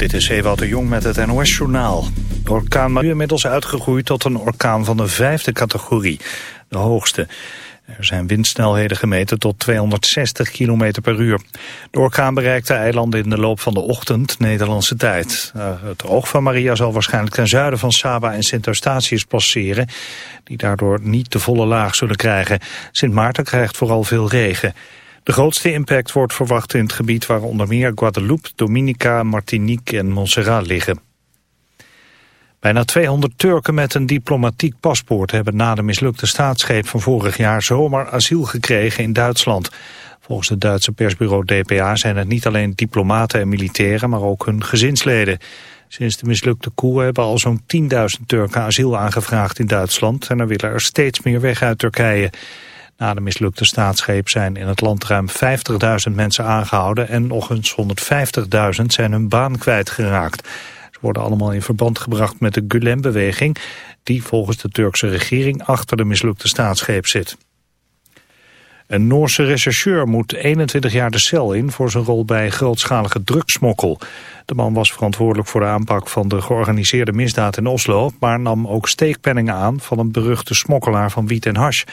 Dit is Ewout de Jong met het NOS-journaal. De orkaan Maria inmiddels uitgegroeid tot een orkaan van de vijfde categorie, de hoogste. Er zijn windsnelheden gemeten tot 260 km per uur. De orkaan bereikte eilanden in de loop van de ochtend Nederlandse tijd. Eh, het oog van Maria zal waarschijnlijk ten zuiden van Saba en Sint Eustatius passeren... die daardoor niet de volle laag zullen krijgen. Sint Maarten krijgt vooral veel regen. De grootste impact wordt verwacht in het gebied waar onder meer Guadeloupe, Dominica, Martinique en Montserrat liggen. Bijna 200 Turken met een diplomatiek paspoort hebben na de mislukte staatsgreep van vorig jaar zomer asiel gekregen in Duitsland. Volgens het Duitse persbureau DPA zijn het niet alleen diplomaten en militairen, maar ook hun gezinsleden. Sinds de mislukte coup hebben al zo'n 10.000 Turken asiel aangevraagd in Duitsland en er willen er steeds meer weg uit Turkije. Na de mislukte staatsgreep zijn in het land ruim 50.000 mensen aangehouden en nog eens 150.000 zijn hun baan kwijtgeraakt. Ze worden allemaal in verband gebracht met de Gulen-beweging die volgens de Turkse regering achter de mislukte staatsgreep zit. Een Noorse rechercheur moet 21 jaar de cel in voor zijn rol bij grootschalige drugsmokkel. De man was verantwoordelijk voor de aanpak van de georganiseerde misdaad in Oslo, maar nam ook steekpenningen aan van een beruchte smokkelaar van wiet en hash.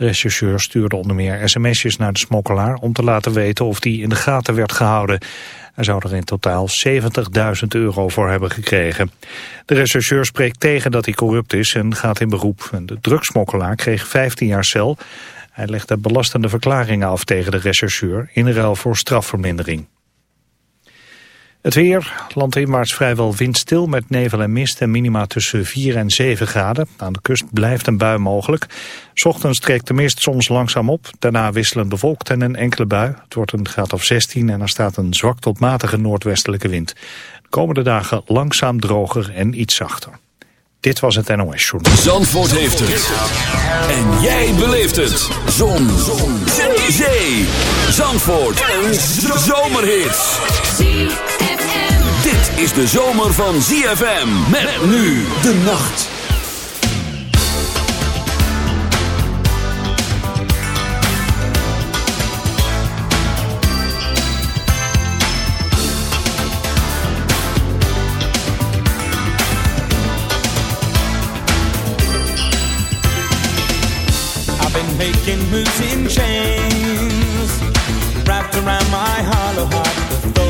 Rechercheur stuurde onder meer sms'jes naar de smokkelaar om te laten weten of die in de gaten werd gehouden. Hij zou er in totaal 70.000 euro voor hebben gekregen. De rechercheur spreekt tegen dat hij corrupt is en gaat in beroep. De drugsmokkelaar kreeg 15 jaar cel. Hij legde belastende verklaringen af tegen de rechercheur in ruil voor strafvermindering. Het weer, landinwaarts vrijwel windstil met nevel en mist en minima tussen 4 en 7 graden. Aan de kust blijft een bui mogelijk. Ochtends trekt de mist soms langzaam op, daarna wisselend bewolkt en een enkele bui. Het wordt een graad of 16 en er staat een zwak tot matige noordwestelijke wind. De komende dagen langzaam droger en iets zachter. Dit was het NOS Journal. Zandvoort heeft het. En jij beleeft het. Zon. Zon. Zee. Zandvoort. Een zomerhit dit is de zomer van ZFM. Met nu de nacht. I've been making moves in chains Wrapped around my hollow heart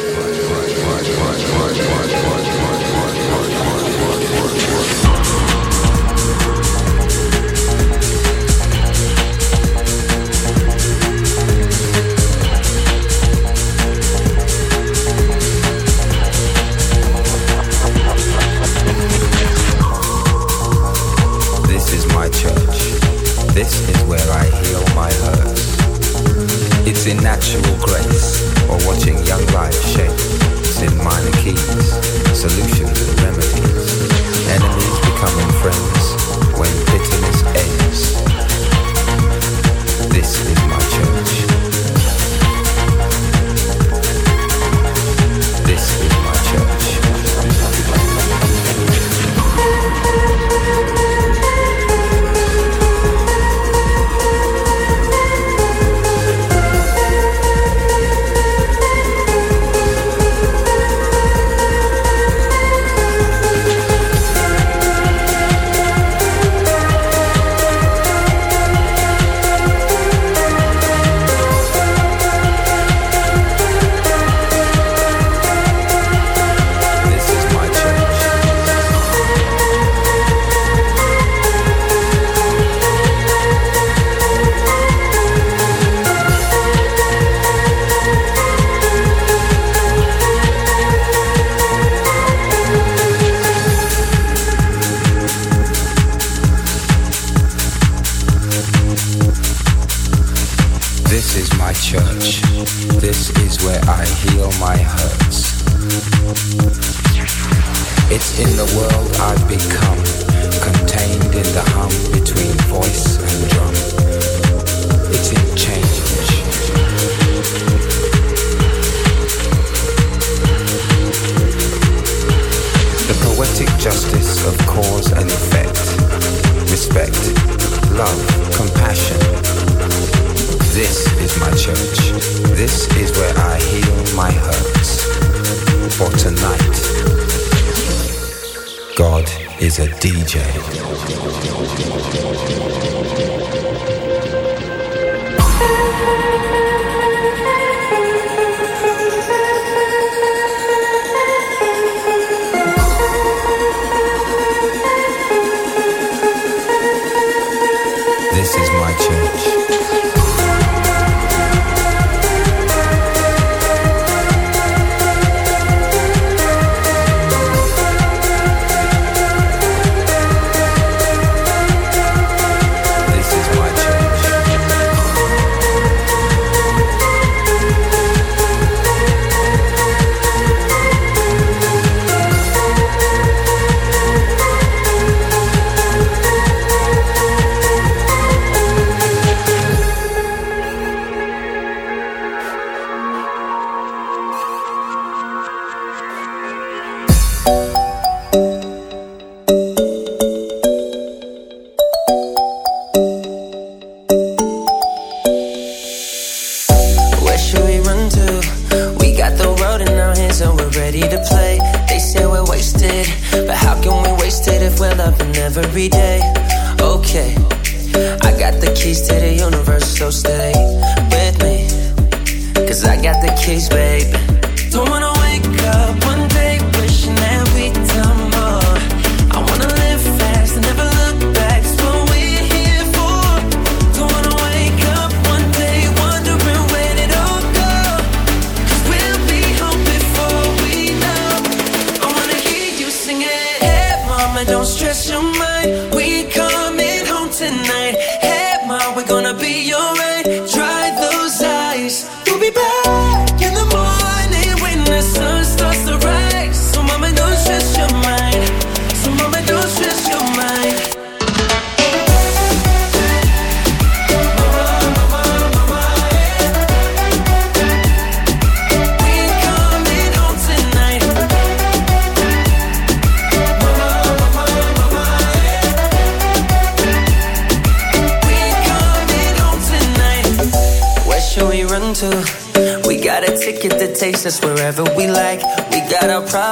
The DJ.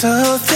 something